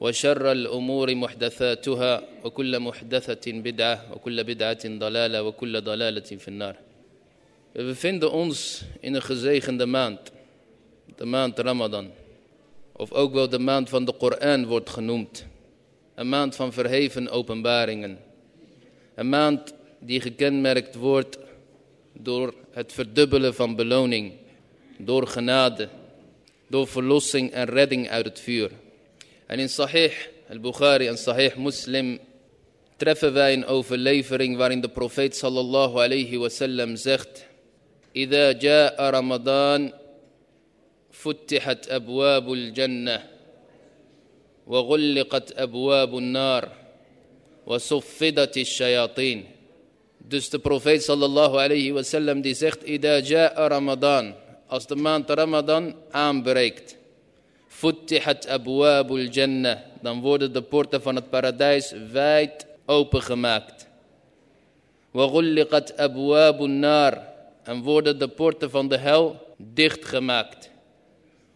وشر الأمور محدثاتها وكل محدثة بدعة وكل بدعة ضلالة وكل ضلالة في النار We bevinden ons in een gezegende maand, de maand Ramadan. Of ook wel de maand van de Koran wordt genoemd. Een maand van verheven openbaringen. Een maand die gekenmerkt wordt door het verdubbelen van beloning, door genade, door verlossing en redding uit het vuur. En in Sahih al-Bukhari en Sahih Muslim treffen wij een overlevering waarin de profeet sallallahu alayhi wasallam zegt: إذا جاء رمضان فتحت أبواب الجنة وغلقت أبواب النار وصفدت الشياطين Dus de profeet sallallahu alayhi wasallam die zegt, Ida ja'a Ramadan, als de maand Ramadan aanbreekt, futtihat abwabul jannah, dan worden de poorten van het paradijs wijd opengemaakt. Wa ghulliqat abwabun nar, en worden de poorten van de hel dichtgemaakt.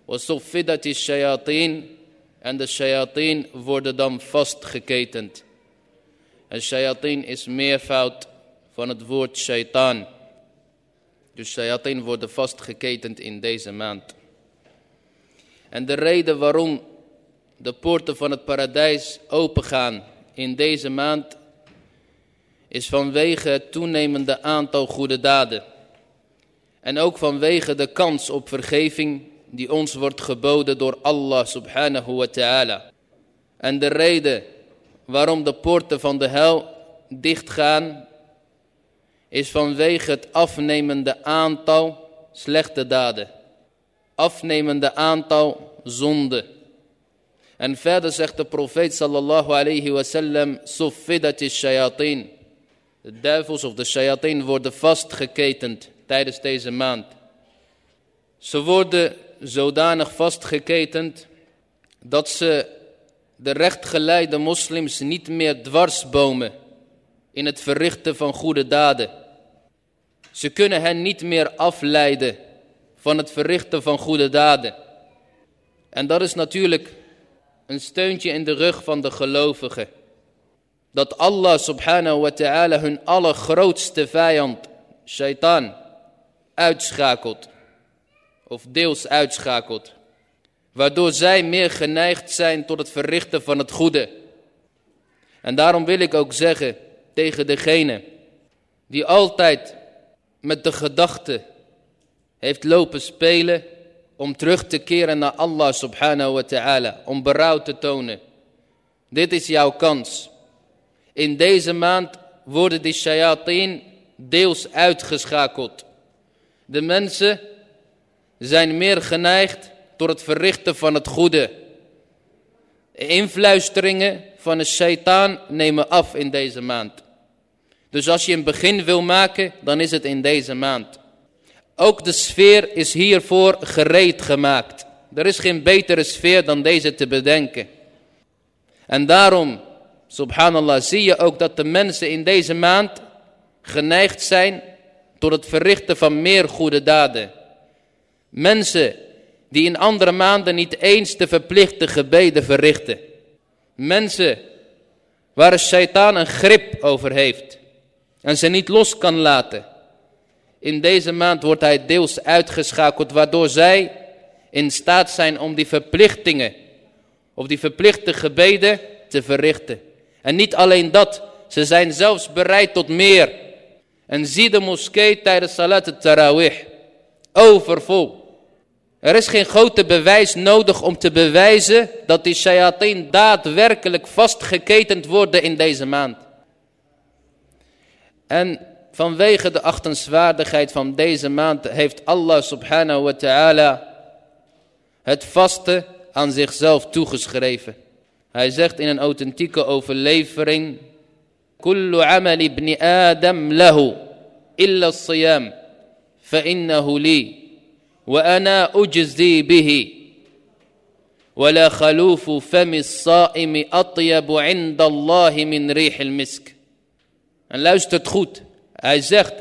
Wa suffidat shayatin, en de shayatin worden dan vastgeketend. En shayatin is meervoud van het woord shaitaan. Dus shayatin worden vastgeketend in deze maand. En de reden waarom de poorten van het paradijs opengaan in deze maand is vanwege het toenemende aantal goede daden. En ook vanwege de kans op vergeving die ons wordt geboden door Allah subhanahu wa ta'ala. En de reden waarom de poorten van de hel dichtgaan is vanwege het afnemende aantal slechte daden. Afnemende aantal zonden. En verder zegt de profeet sallallahu alayhi wasallam, suffidat is shayatin. De duivels of de shayatin worden vastgeketend tijdens deze maand. Ze worden zodanig vastgeketend dat ze de rechtgeleide moslims niet meer dwarsbomen in het verrichten van goede daden. Ze kunnen hen niet meer afleiden van het verrichten van goede daden. En dat is natuurlijk een steuntje in de rug van de gelovigen. Dat Allah subhanahu wa ta'ala hun allergrootste vijand, shaitaan, uitschakelt. Of deels uitschakelt. Waardoor zij meer geneigd zijn tot het verrichten van het goede. En daarom wil ik ook zeggen tegen degene die altijd met de gedachte heeft lopen spelen om terug te keren naar Allah subhanahu wa ta'ala, om berouw te tonen. Dit is jouw kans. In deze maand worden die shayateen deels uitgeschakeld. De mensen zijn meer geneigd tot het verrichten van het goede. Influisteringen van de shaitaan nemen af in deze maand. Dus als je een begin wil maken, dan is het in deze maand. Ook de sfeer is hiervoor gereed gemaakt. Er is geen betere sfeer dan deze te bedenken. En daarom, subhanallah, zie je ook dat de mensen in deze maand geneigd zijn tot het verrichten van meer goede daden. Mensen die in andere maanden niet eens de verplichte gebeden verrichten. Mensen waar een shaitaan een grip over heeft en ze niet los kan laten. In deze maand wordt hij deels uitgeschakeld, waardoor zij in staat zijn om die verplichtingen of die verplichte gebeden te verrichten. En niet alleen dat, ze zijn zelfs bereid tot meer. En zie de moskee tijdens Salat al-Tarawih, overvol. Er is geen grote bewijs nodig om te bewijzen dat die shayateen daadwerkelijk vastgeketend worden in deze maand. En vanwege de achtenswaardigheid van deze maand heeft Allah subhanahu wa ta'ala het vaste aan zichzelf toegeschreven. Hij zegt in een authentieke overlevering: Kullu amal ibn Adam lahu illa siyam fa innahu li wa ana ujzi bihi. ولا خلوف فم الصائم أطيب عند الله من ريح المسك. En luistert goed. Hij zegt,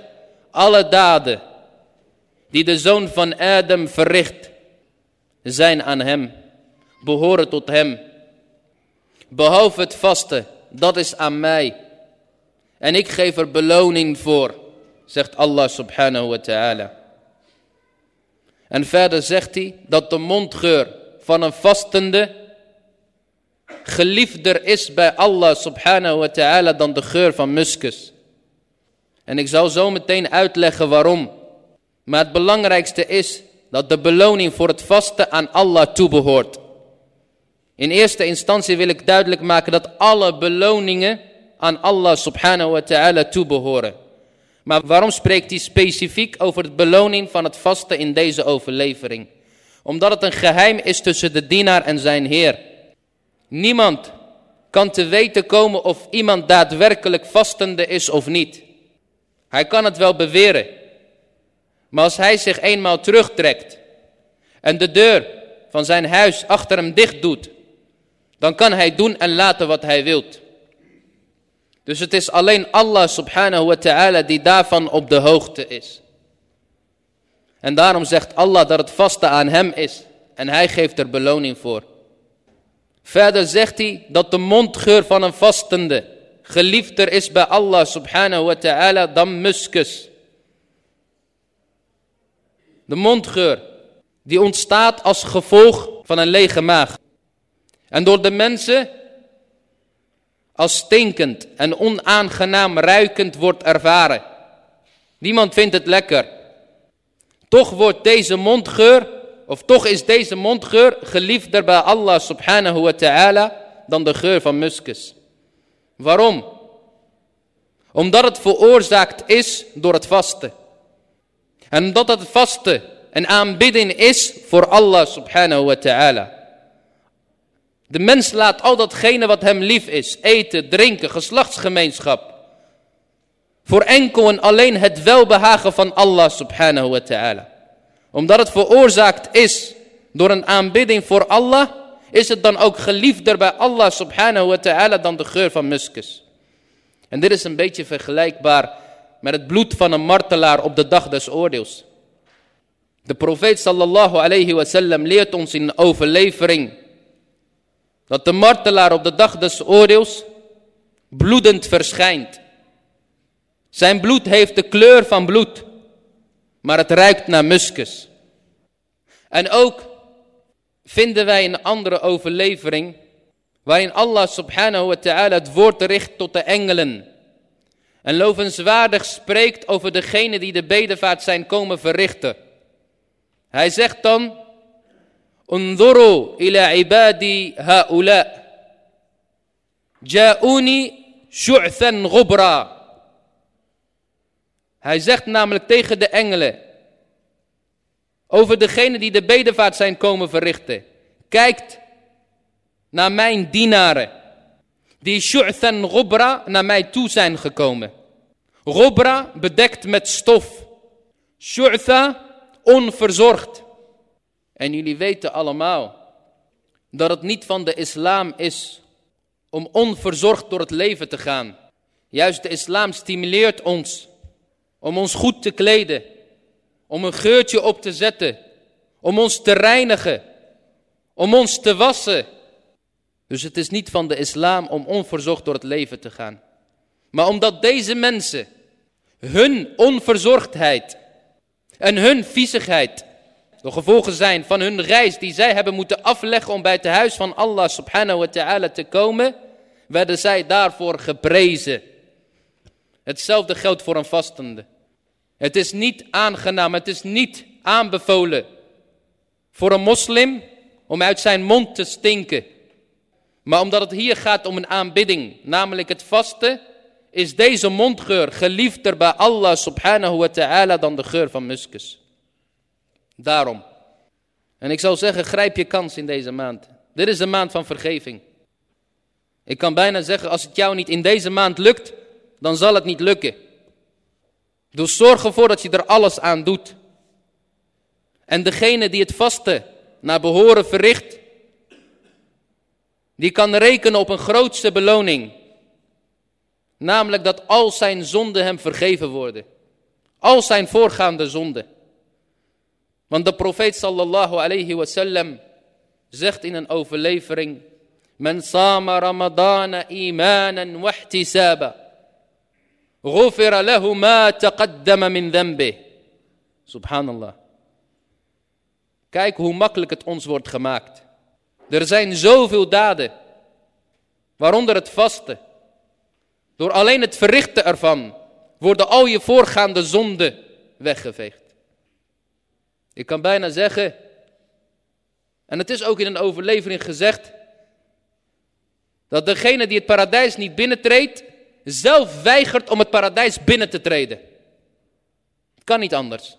alle daden die de zoon van Adam verricht, zijn aan hem, behoren tot hem. Behalve het vasten, dat is aan mij. En ik geef er beloning voor, zegt Allah subhanahu wa ta'ala. En verder zegt hij dat de mondgeur van een vastende geliefder is bij Allah subhanahu wa ta'ala dan de geur van muskus. En ik zal zo meteen uitleggen waarom. Maar het belangrijkste is dat de beloning voor het vasten aan Allah toebehoort. In eerste instantie wil ik duidelijk maken dat alle beloningen aan Allah subhanahu wa ta'ala toebehoren. Maar waarom spreekt hij specifiek over de beloning van het vasten in deze overlevering? Omdat het een geheim is tussen de dienaar en zijn Heer. Niemand kan te weten komen of iemand daadwerkelijk vastende is of niet. Hij kan het wel beweren. Maar als hij zich eenmaal terugtrekt en de deur van zijn huis achter hem dicht doet, dan kan hij doen en laten wat hij wilt. Dus het is alleen Allah subhanahu wa ta'ala die daarvan op de hoogte is. En daarom zegt Allah dat het vaste aan hem is. En hij geeft er beloning voor. Verder zegt hij dat de mondgeur van een vastende geliefder is bij Allah subhanahu wa ta'ala dan muskus. De mondgeur die ontstaat als gevolg van een lege maag. En door de mensen als stinkend en onaangenaam ruikend wordt ervaren. Niemand vindt het lekker. Toch wordt deze mondgeur, of toch is deze mondgeur geliefder bij Allah subhanahu wa ta'ala dan de geur van muskus. Waarom? Omdat het veroorzaakt is door het vasten. En omdat het vasten een aanbidding is voor Allah subhanahu wa ta'ala. De mens laat al datgene wat hem lief is, eten, drinken, geslachtsgemeenschap. Voor enkel en alleen het welbehagen van Allah subhanahu wa ta'ala. Omdat het veroorzaakt is door een aanbidding voor Allah, is het dan ook geliefder bij Allah subhanahu wa ta'ala dan de geur van muskus. En dit is een beetje vergelijkbaar met het bloed van een martelaar op de dag des oordeels. De profeet sallallahu alayhi wa sallam leert ons in overlevering dat de martelaar op de dag des oordeels bloedend verschijnt. Zijn bloed heeft de kleur van bloed, maar het ruikt naar muskus. En ook vinden wij een andere overlevering waarin Allah subhanahu wa ta'ala het woord richt tot de engelen. En lovenswaardig spreekt over degene die de bedevaart zijn komen verrichten. Hij zegt dan, Unduru ila ibadi haula. Ja'uni shu'than gubra. Hij zegt namelijk tegen de engelen, over degene die de bedevaart zijn komen verrichten. Kijkt naar mijn dienaren die shu'than ghubra naar mij toe zijn gekomen. Ghubra bedekt met stof. Shu'tha onverzorgd. En jullie weten allemaal dat het niet van de islam is om onverzorgd door het leven te gaan. Juist de islam stimuleert ons om ons goed te kleden, om een geurtje op te zetten, om ons te reinigen, om ons te wassen. Dus het is niet van de islam om onverzorgd door het leven te gaan. Maar omdat deze mensen hun onverzorgdheid en hun viezigheid de gevolgen zijn van hun reis die zij hebben moeten afleggen om bij het huis van Allah subhanahu wa ta'ala te komen, werden zij daarvoor geprezen. Hetzelfde geldt voor een vastende. Het is niet aangenaam, het is niet aanbevolen voor een moslim om uit zijn mond te stinken. Maar omdat het hier gaat om een aanbidding, namelijk het vasten, is deze mondgeur geliefder bij Allah subhanahu wa ta'ala dan de geur van muskus. Daarom. En ik zou zeggen, grijp je kans in deze maand. Dit is een maand van vergeving. Ik kan bijna zeggen, als het jou niet in deze maand lukt, dan zal het niet lukken. Dus zorg ervoor dat je er alles aan doet. En degene die het vaste naar behoren verricht, die kan rekenen op een grootste beloning. Namelijk dat al zijn zonden hem vergeven worden. Al zijn voorgaande zonden. Want de profeet sallallahu alayhi wasallam zegt in een overlevering: Men sama ramadana imanan wa ihtisaba. غفر له ما تقدم من ذنبه. Subhanallah. Kijk hoe makkelijk het ons wordt gemaakt. Er zijn zoveel daden, waaronder het vasten. Door alleen het verrichten ervan worden al je voorgaande zonden weggeveegd. Ik kan bijna zeggen, en het is ook in een overlevering gezegd, dat degene die het paradijs niet binnentreedt, zelf weigert om het paradijs binnen te treden. Het kan niet anders.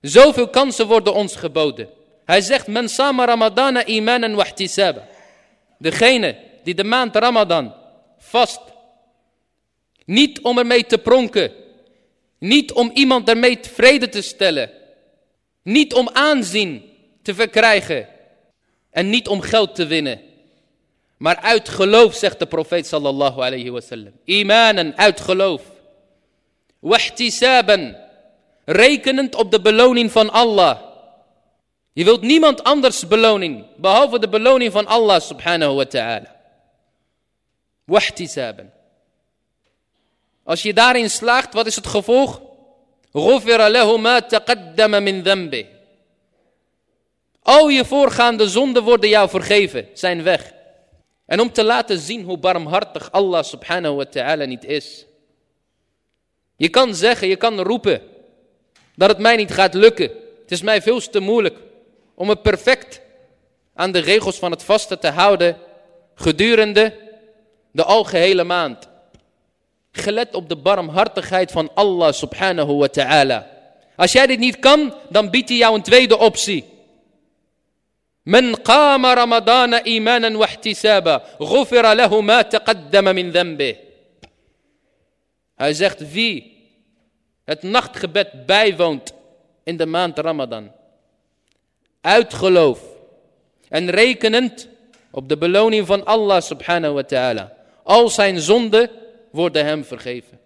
Zoveel kansen worden ons geboden. Hij zegt, men sama ramadana imanan wahtisaba. Degene die de maand ramadan vast. Niet om ermee te pronken. Niet om iemand ermee tevreden te stellen. Niet om aanzien te verkrijgen. En niet om geld te winnen. Maar uit geloof, zegt de profeet sallallahu alayhi wasallam. Imanen, uit geloof. Wahtisaben, rekenend op de beloning van Allah. Je wilt niemand anders beloning, behalve de beloning van Allah subhanahu wa ta'ala. Wahtisaben. Als je daarin slaagt, wat is het gevolg? Ghufira ma taqaddama min dhanbi. Al je voorgaande zonden worden jou vergeven, zijn weg. En om te laten zien hoe barmhartig Allah subhanahu wa ta'ala niet is. Je kan zeggen, je kan roepen dat het mij niet gaat lukken. Het is mij veel te moeilijk om me perfect aan de regels van het vasten te houden gedurende de algehele maand. Gelet op de barmhartigheid van Allah subhanahu wa ta'ala. Als jij dit niet kan, dan biedt hij jou een tweede optie. من قام رمضان ايمانا واحتسابا غفر له ما تقدم من ذنبه Hij zegt wie het nachtgebed bijwoont in de maand Ramadan. Uit geloof en rekenend op de beloning van Allah subhanahu wa ta'ala. Al zijn zonden worden hem vergeven.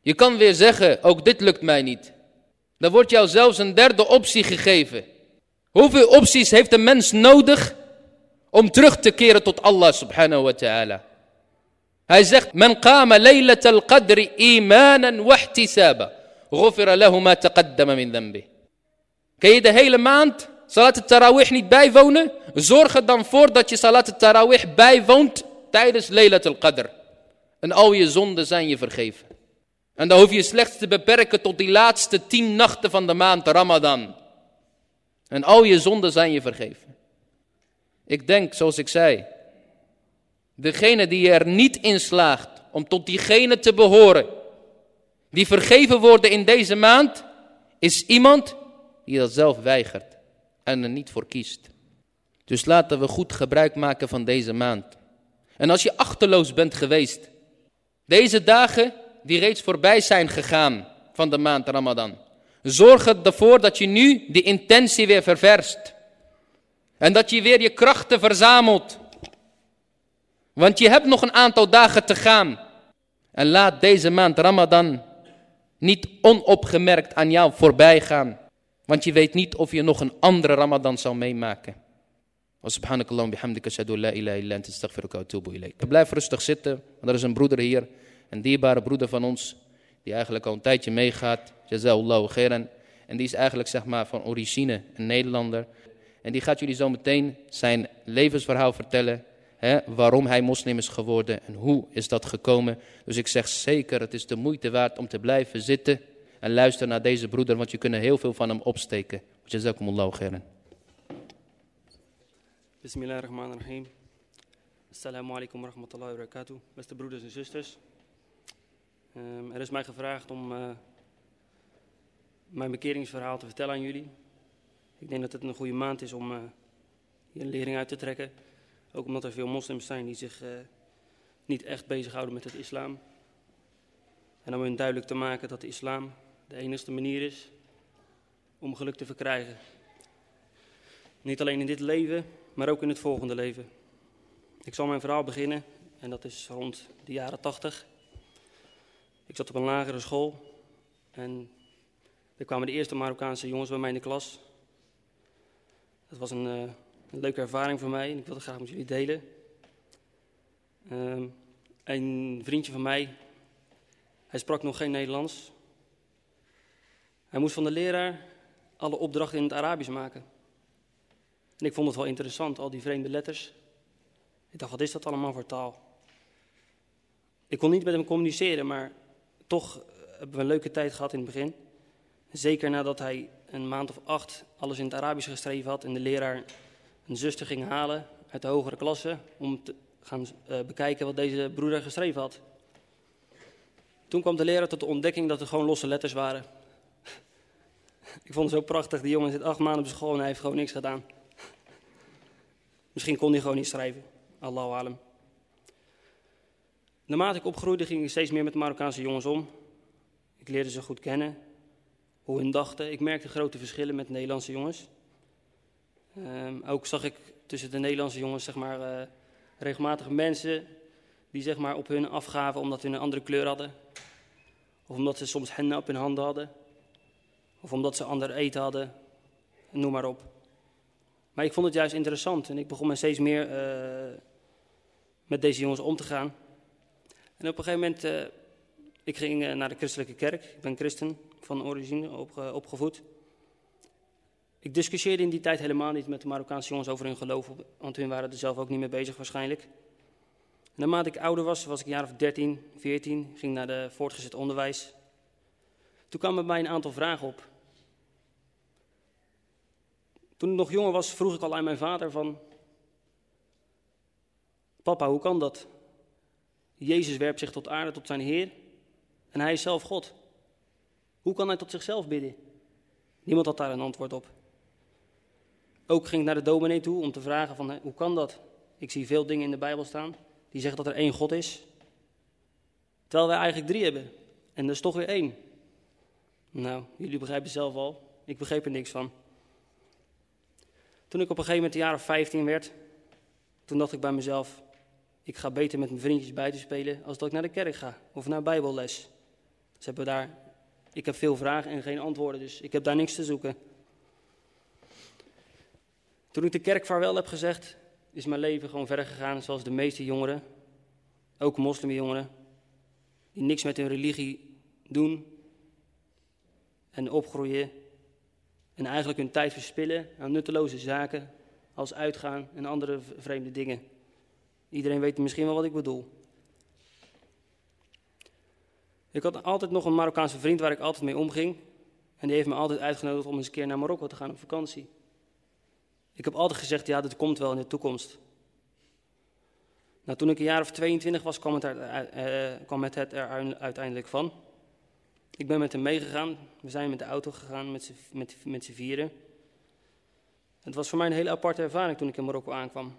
Je kan weer zeggen, ook dit lukt mij niet. Dan wordt jou zelfs een derde optie gegeven. Hoeveel opties heeft een mens nodig om terug te keren tot Allah subhanahu wa ta'ala? Hij zegt, men qama laylat al-qadri imanan wa ihtisaba. Ghufira lahu ma taqaddama min je de hele maand salat al-tarawih niet bijwonen? Zorg er dan voor dat je salat al-tarawih bijwoont tijdens laylat al-qadr. En al je zonden zijn je vergeven. En dan hoef je slechts te beperken tot die laatste tien nachten van de maand Ramadan. En al je zonden zijn je vergeven. Ik denk, zoals ik zei, degene die er niet in slaagt om tot diegene te behoren, die vergeven worden in deze maand, is iemand die dat zelf weigert en er niet voor kiest. Dus laten we goed gebruik maken van deze maand. En als je achterloos bent geweest, deze dagen die reeds voorbij zijn gegaan van de maand Ramadan, Zorg ervoor dat je nu die intentie weer ververst. En dat je weer je krachten verzamelt. Want je hebt nog een aantal dagen te gaan. En laat deze maand Ramadan niet onopgemerkt aan jou voorbij gaan. Want je weet niet of je nog een andere Ramadan zal meemaken. Blijf rustig zitten, want er is een broeder hier, een dierbare broeder van ons, die eigenlijk al een tijdje meegaat. Jazallahu khairan. En die is eigenlijk zeg maar van origine een Nederlander. En die gaat jullie zo meteen zijn levensverhaal vertellen. Hè, waarom hij moslim is geworden en hoe is dat gekomen. Dus ik zeg zeker, het is de moeite waard om te blijven zitten en luisteren naar deze broeder. Want je kunt heel veel van hem opsteken. Jazakumullahu khairan. Bismillahirrahmanirrahim. Assalamu alaikum wa rahmatullahi wa. Beste broeders en zusters. Um, er is mij gevraagd om uh, mijn bekeringsverhaal te vertellen aan jullie. Ik denk dat het een goede maand is om hier een lering uit te trekken. Ook omdat er veel moslims zijn die zich uh, niet echt bezighouden met het islam. En om hun duidelijk te maken dat de islam de enige manier is om geluk te verkrijgen. Niet alleen in dit leven, maar ook in het volgende leven. Ik zal mijn verhaal beginnen, en dat is rond de jaren tachtig. Ik zat op een lagere school en er kwamen de eerste Marokkaanse jongens bij mij in de klas. Dat was een, uh, een leuke ervaring voor mij en ik wilde graag met jullie delen. Um, een vriendje van mij, hij sprak nog geen Nederlands. Hij moest van de leraar alle opdrachten in het Arabisch maken. En ik vond het wel interessant, al die vreemde letters. Ik dacht, wat is dat allemaal voor taal? Ik kon niet met hem communiceren, maar toch hebben we een leuke tijd gehad in het begin. Zeker nadat hij een maand of acht alles in het Arabisch geschreven had en de leraar een zuster ging halen uit de hogere klasse om te gaan uh, bekijken wat deze broeder geschreven had. Toen kwam de leraar tot de ontdekking dat er gewoon losse letters waren. Ik vond het zo prachtig, die jongen zit acht maanden op school en hij heeft gewoon niks gedaan. Misschien kon hij gewoon niet schrijven, Allahu alam. Naarmate ik opgroeide ging ik steeds meer met Marokkaanse jongens om. Ik leerde ze goed kennen, hoe hun dachten. Ik merkte grote verschillen met Nederlandse jongens. Um, ook zag ik tussen de Nederlandse jongens zeg maar, uh, regelmatig mensen die zeg maar, op hun afgaven omdat hun een andere kleur hadden. Of omdat ze soms henna op hun handen hadden. Of omdat ze ander eten hadden. Noem maar op. Maar ik vond het juist interessant en ik begon me steeds meer uh, met deze jongens om te gaan. En op een gegeven moment, uh, ik ging uh, naar de christelijke kerk. Ik ben christen van origine, op, opgevoed. Ik discussieerde in die tijd helemaal niet met de Marokkaanse jongens over hun geloof, want hun waren er zelf ook niet mee bezig waarschijnlijk. Naarmate ik ouder was, was ik een jaar of 13, 14, ging naar de voortgezet onderwijs. Toen kwamen mij een aantal vragen op. Toen ik nog jonger was, vroeg ik al aan mijn vader van... Papa, hoe kan dat? Jezus werpt zich tot aarde, tot zijn Heer. En hij is zelf God. Hoe kan hij tot zichzelf bidden? Niemand had daar een antwoord op. Ook ging ik naar de dominee toe om te vragen van, hoe kan dat? Ik zie veel dingen in de Bijbel staan die zeggen dat er één God is. Terwijl wij eigenlijk drie hebben. En er is toch weer één. Nou, jullie begrijpen zelf al. Ik begreep er niks van. Toen ik op een gegeven moment jaar of 15 werd, toen dacht ik bij mezelf, ik ga beter met mijn vriendjes buiten spelen als dat ik naar de kerk ga of naar bijbelles. Ze hebben daar, ik heb veel vragen en geen antwoorden, dus ik heb daar niks te zoeken. Toen ik de kerk vaarwel heb gezegd, is mijn leven gewoon verder gegaan zoals de meeste jongeren, ook moslimjongeren, die niks met hun religie doen en opgroeien en eigenlijk hun tijd verspillen aan nutteloze zaken als uitgaan en andere vreemde dingen. Iedereen weet misschien wel wat ik bedoel. Ik had altijd nog een Marokkaanse vriend waar ik altijd mee omging. En die heeft me altijd uitgenodigd om eens een keer naar Marokko te gaan op vakantie. Ik heb altijd gezegd, ja, dat komt wel in de toekomst. Nou, toen ik een jaar of 22 was, kwam het er, uh, kwam het, er uiteindelijk van. Ik ben met hem meegegaan. We zijn met de auto gegaan met z'n vieren. Het was voor mij een hele aparte ervaring toen ik in Marokko aankwam.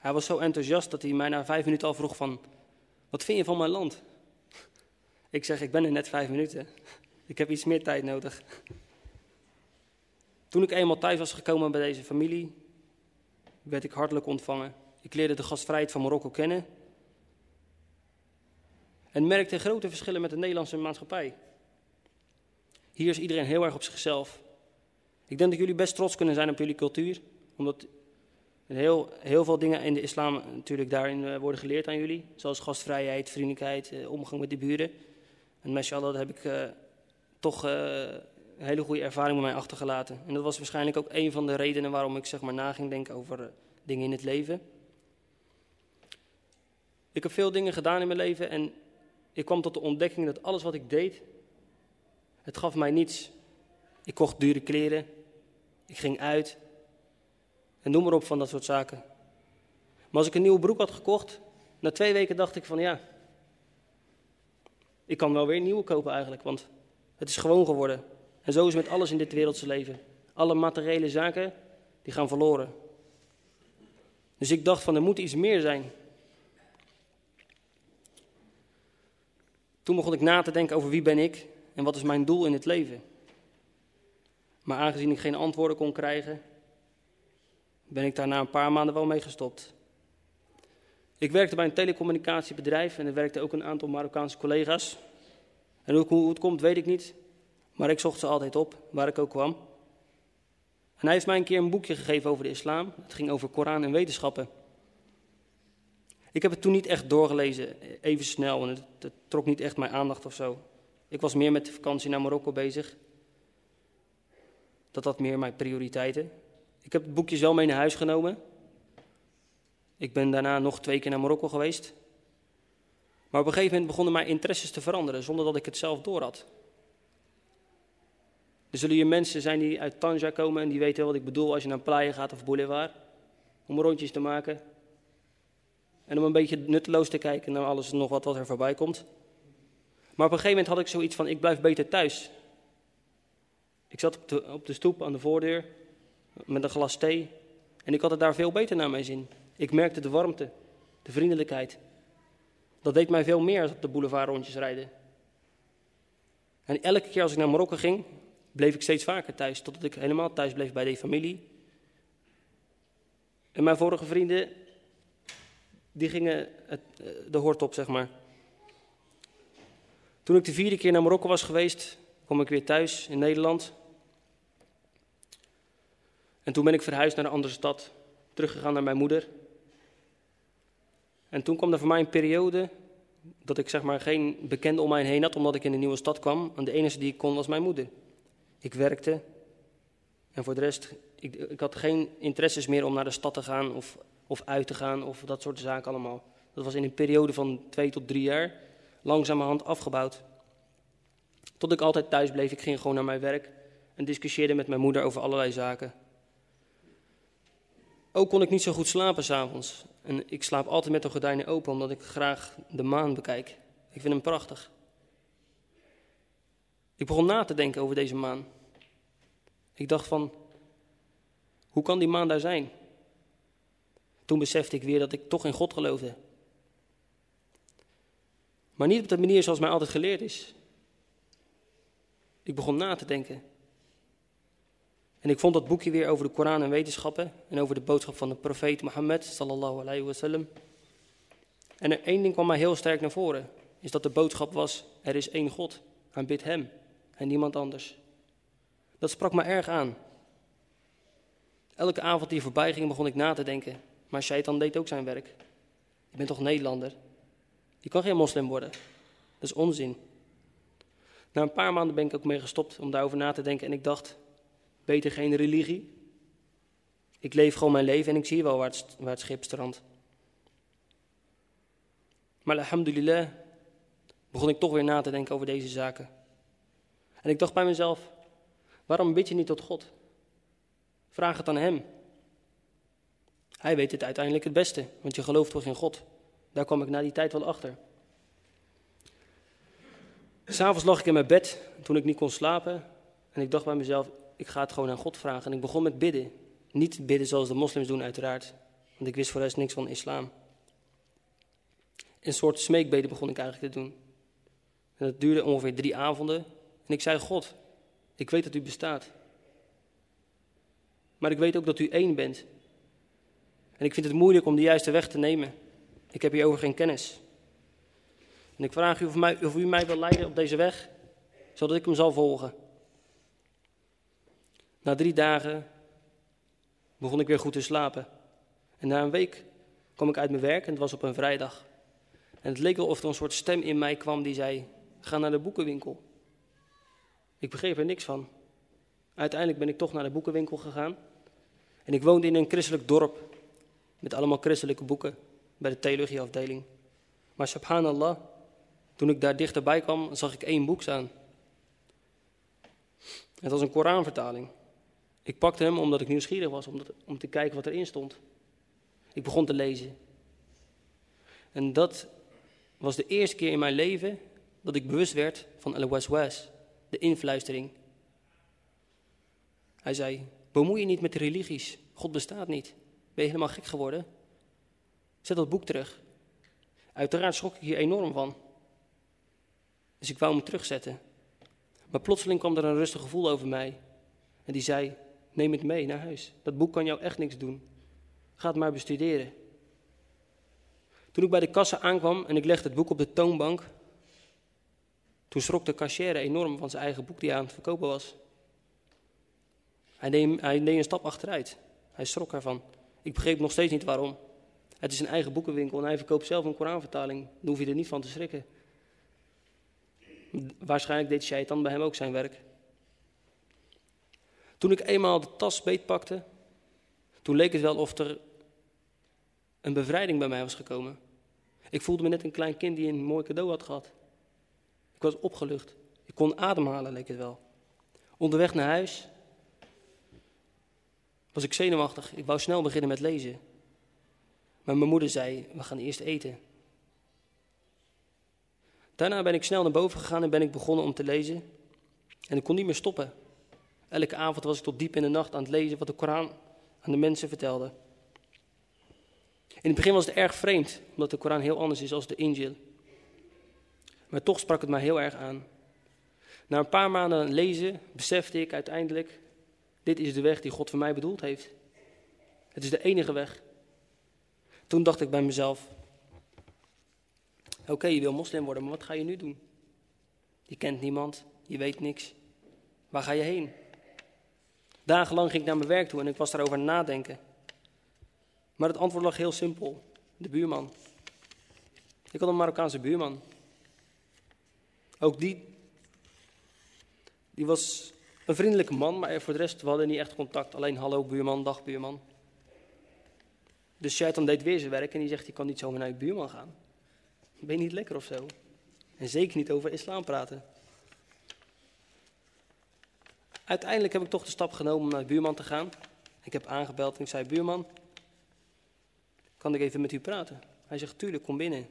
Hij was zo enthousiast dat hij mij na vijf minuten al vroeg van... Wat vind je van mijn land? Ik zeg, ik ben er net vijf minuten. Ik heb iets meer tijd nodig. Toen ik eenmaal thuis was gekomen bij deze familie, werd ik hartelijk ontvangen. Ik leerde de gastvrijheid van Marokko kennen. En merkte grote verschillen met de Nederlandse maatschappij. Hier is iedereen heel erg op zichzelf. Ik denk dat jullie best trots kunnen zijn op jullie cultuur. Omdat heel, heel veel dingen in de islam natuurlijk daarin eh, worden geleerd aan jullie. Zoals gastvrijheid, vriendelijkheid, eh, omgang met de buren. En mashallah, daar heb ik uh, toch een hele goede ervaring met mij achtergelaten. En dat was waarschijnlijk ook een van de redenen waarom ik zeg maar na ging denken over dingen in het leven. Ik heb veel dingen gedaan in mijn leven en ik kwam tot de ontdekking dat alles wat ik deed, het gaf mij niets. Ik kocht dure kleren, ik ging uit en noem maar op van dat soort zaken. Maar als ik een nieuwe broek had gekocht, na twee weken dacht ik van ja, ik kan wel weer nieuwe kopen eigenlijk, want het is gewoon geworden. En zo is het met alles in dit wereldse leven. Alle materiële zaken, die gaan verloren. Dus ik dacht van er moet iets meer zijn. Toen begon ik na te denken over wie ben ik en wat is mijn doel in het leven. Maar aangezien ik geen antwoorden kon krijgen, ben ik daar na een paar maanden wel mee gestopt. Ik werkte bij een telecommunicatiebedrijf en er werkten ook een aantal Marokkaanse collega's. En hoe het komt, weet ik niet. Maar ik zocht ze altijd op, waar ik ook kwam. En hij heeft mij een keer een boekje gegeven over de islam. Het ging over Koran en wetenschappen. Ik heb het toen niet echt doorgelezen, even snel, en het, het trok niet echt mijn aandacht of zo. Ik was meer met de vakantie naar Marokko bezig. Dat had meer mijn prioriteiten. Ik heb het boekje wel mee naar huis genomen. Ik ben daarna nog twee keer naar Marokko geweest. Maar op een gegeven moment begonnen mijn interesses te veranderen, zonder dat ik het zelf door had. Er zullen hier mensen zijn die uit Tanja komen en die weten wat ik bedoel als je naar Playa gaat of Boulevard. Om rondjes te maken. En om een beetje nutteloos te kijken naar alles en nog wat wat er voorbij komt. Maar op een gegeven moment had ik zoiets van, ik blijf beter thuis. Ik zat op de, op de stoep aan de voordeur met een glas thee. En ik had het daar veel beter naar mijn zin. Ik merkte de warmte, de vriendelijkheid. Dat deed mij veel meer als op de boulevard rondjes rijden. En elke keer als ik naar Marokko ging, bleef ik steeds vaker thuis, totdat ik helemaal thuis bleef bij die familie. En mijn vorige vrienden, die gingen het, eh, de hoort op, zeg maar. Toen ik de vierde keer naar Marokko was geweest, kwam ik weer thuis in Nederland. En toen ben ik verhuisd naar een andere stad, teruggegaan naar mijn moeder. En toen kwam er voor mij een periode dat ik zeg maar geen bekende om mij heen had, omdat ik in een nieuwe stad kwam. En de enige die ik kon was mijn moeder. Ik werkte en voor de rest, ik, ik had geen interesses meer om naar de stad te gaan of, of uit te gaan of dat soort zaken allemaal. Dat was in een periode van twee tot drie jaar langzamerhand afgebouwd. Tot ik altijd thuis bleef, ik ging gewoon naar mijn werk en discussieerde met mijn moeder over allerlei zaken. Ook kon ik niet zo goed slapen s'avonds. En ik slaap altijd met de gordijnen open, omdat ik graag de maan bekijk. Ik vind hem prachtig. Ik begon na te denken over deze maan. Ik dacht van, hoe kan die maan daar zijn? Toen besefte ik weer dat ik toch in God geloofde. Maar niet op de manier zoals mij altijd geleerd is. Ik begon na te denken. En ik vond dat boekje weer over de Koran en wetenschappen en over de boodschap van de profeet Mohammed sallallahu alayhi wasallam. En er één ding kwam mij heel sterk naar voren, is dat de boodschap was, er is één God, aanbid hem en niemand anders. Dat sprak me erg aan. Elke avond die voorbij ging begon ik na te denken, maar Shaitan deed ook zijn werk. Je bent toch Nederlander? Je kan geen moslim worden. Dat is onzin. Na een paar maanden ben ik ook mee gestopt om daarover na te denken en ik dacht, beter geen religie. Ik leef gewoon mijn leven en ik zie wel waar het, schip strandt. Maar alhamdulillah begon ik toch weer na te denken over deze zaken. En ik dacht bij mezelf, waarom bid je niet tot God? Vraag het aan Hem. Hij weet het uiteindelijk het beste, want je gelooft toch in God. Daar kwam ik na die tijd wel achter. S'avonds lag ik in mijn bed toen ik niet kon slapen. En ik dacht bij mezelf, ik ga het gewoon aan God vragen. En ik begon met bidden. Niet bidden zoals de moslims doen uiteraard. Want ik wist voor rest niks van islam. Een soort smeekbeden begon ik eigenlijk te doen. En dat duurde ongeveer drie avonden. En ik zei, God, ik weet dat u bestaat. Maar ik weet ook dat u één bent. En ik vind het moeilijk om de juiste weg te nemen. Ik heb hierover geen kennis. En ik vraag u of, mij, of u mij wil leiden op deze weg, zodat ik hem zal volgen. Na drie dagen begon ik weer goed te slapen. En na een week kwam ik uit mijn werk en het was op een vrijdag. En het leek wel of er een soort stem in mij kwam die zei: Ga naar de boekenwinkel. Ik begreep er niks van. Uiteindelijk ben ik toch naar de boekenwinkel gegaan. En ik woonde in een christelijk dorp met allemaal christelijke boeken bij de theologieafdeling. Maar subhanallah, toen ik daar dichterbij kwam, zag ik één boek staan. Het was een Koranvertaling. Ik pakte hem omdat ik nieuwsgierig was om, te kijken wat erin stond. Ik begon te lezen. En dat was de eerste keer in mijn leven dat ik bewust werd van al-waswas, de influistering. Hij zei, bemoei je niet met de religies, God bestaat niet. Ben je helemaal gek geworden? Zet dat boek terug. Uiteraard schrok ik hier enorm van. Dus ik wou hem terugzetten. Maar plotseling kwam er een rustig gevoel over mij. En die zei: Neem het mee naar huis. Dat boek kan jou echt niks doen. Ga het maar bestuderen. Toen ik bij de kassa aankwam en ik legde het boek op de toonbank, toen schrok de cashier enorm van zijn eigen boek die hij aan het verkopen was. Hij deed, hij een stap achteruit. Hij schrok ervan. Ik begreep nog steeds niet waarom. Het is een eigen boekenwinkel en hij verkoopt zelf een Koranvertaling. Daar hoef je er niet van te schrikken. Waarschijnlijk deed Shaitan bij hem ook zijn werk. Toen ik eenmaal de tas beetpakte, toen leek het wel of er een bevrijding bij mij was gekomen. Ik voelde me net een klein kind die een mooi cadeau had gehad. Ik was opgelucht. Ik kon ademhalen, leek het wel. Onderweg naar huis was ik zenuwachtig. Ik wou snel beginnen met lezen. Maar mijn moeder zei, we gaan eerst eten. Daarna ben ik snel naar boven gegaan en ben ik begonnen om te lezen. En ik kon niet meer stoppen. Elke avond was ik tot diep in de nacht aan het lezen wat de Koran aan de mensen vertelde. In het begin was het erg vreemd, omdat de Koran heel anders is dan de Injil. Maar toch sprak het mij heel erg aan. Na een paar maanden lezen besefte ik uiteindelijk, dit is de weg die God voor mij bedoeld heeft. Het is de enige weg. Toen dacht ik bij mezelf, oké, je wil moslim worden, maar wat ga je nu doen? Je kent niemand, je weet niks. Waar ga je heen? Dagenlang ging ik naar mijn werk toe en ik was daarover nadenken. Maar het antwoord lag heel simpel. De buurman. Ik had een Marokkaanse buurman. Ook die, die was een vriendelijke man, maar voor de rest, we hadden niet echt contact. Alleen hallo buurman, dag buurman. Dus Shaitan deed weer zijn werk en die zegt, je kan niet zomaar naar je buurman gaan. Ben je niet lekker of zo? En zeker niet over islam praten. Uiteindelijk heb ik toch de stap genomen om naar de buurman te gaan. Ik heb aangebeld en ik zei, buurman, kan ik even met u praten? Hij zegt, tuurlijk, kom binnen.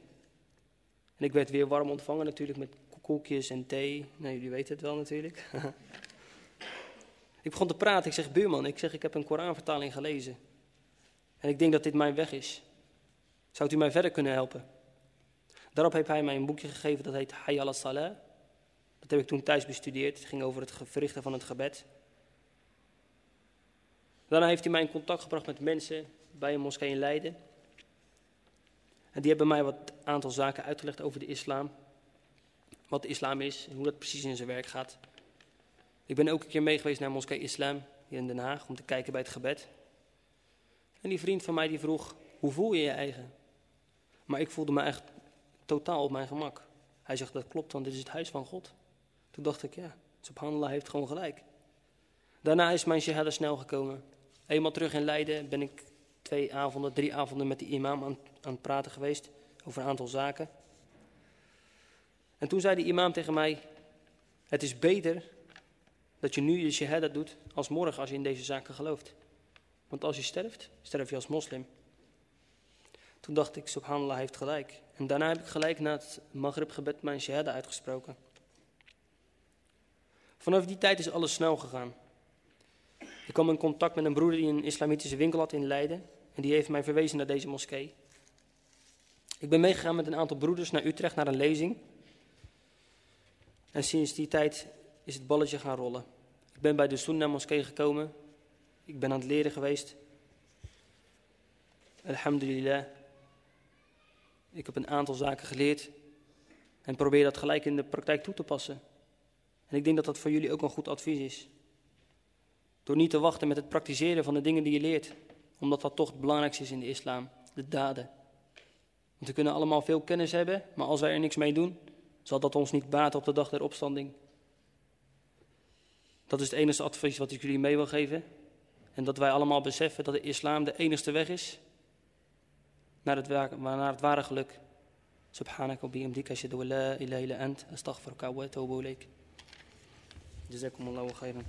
En ik werd weer warm ontvangen natuurlijk met koekjes en thee. Nou, jullie weten het wel natuurlijk. ik begon te praten. Ik zeg, buurman, ik zeg, ik heb een Koranvertaling gelezen. En ik denk dat dit mijn weg is. Zou u mij verder kunnen helpen? Daarop heeft hij mij een boekje gegeven dat heet Hayy al-Salah. Dat heb ik toen thuis bestudeerd. Het ging over het verrichten van het gebed. Daarna heeft hij mij in contact gebracht met mensen bij een moskee in Leiden. En die hebben mij wat aantal zaken uitgelegd over de islam. Wat de islam is en hoe dat precies in zijn werk gaat. Ik ben ook een keer mee geweest naar moskee Islam hier in Den Haag om te kijken bij het gebed. En die vriend van mij die vroeg, hoe voel je je eigen? Maar ik voelde me echt totaal op mijn gemak. Hij zegt, dat klopt, want dit is het huis van God. Toen dacht ik, ja, subhanallah heeft gewoon gelijk. Daarna is mijn shahada snel gekomen. Eenmaal terug in Leiden ben ik twee avonden, drie avonden met die imam aan, aan het praten geweest over een aantal zaken. En toen zei die imam tegen mij, het is beter dat je nu je shahada doet als morgen als je in deze zaken gelooft. Want als je sterft, sterf je als moslim. Toen dacht ik, subhanallah heeft gelijk. En daarna heb ik gelijk na het maghrib gebed mijn shahada uitgesproken. Vanaf die tijd is alles snel gegaan. Ik kwam in contact met een broeder die een islamitische winkel had in Leiden. En die heeft mij verwezen naar deze moskee. Ik ben meegegaan met een aantal broeders naar Utrecht naar een lezing. En sinds die tijd is het balletje gaan rollen. Ik ben bij de Sunnah moskee gekomen. Ik ben aan het leren geweest. Alhamdulillah. Ik heb een aantal zaken geleerd. En probeer dat gelijk in de praktijk toe te passen. En ik denk dat dat voor jullie ook een goed advies is. Door niet te wachten met het praktiseren van de dingen die je leert, omdat dat toch het belangrijkste is in de islam, de daden. Want we kunnen allemaal veel kennis hebben, maar als wij er niks mee doen, zal dat ons niet baten op de dag der opstanding. Dat is het enige advies wat ik jullie mee wil geven. En dat wij allemaal beseffen dat de islam de enigste weg is naar het, naar het ware geluk. Subhanaka wa bihamdika ashhadu an la ilaha illa ant astaghfiruka wa atubu. جزاكم الله خيرا.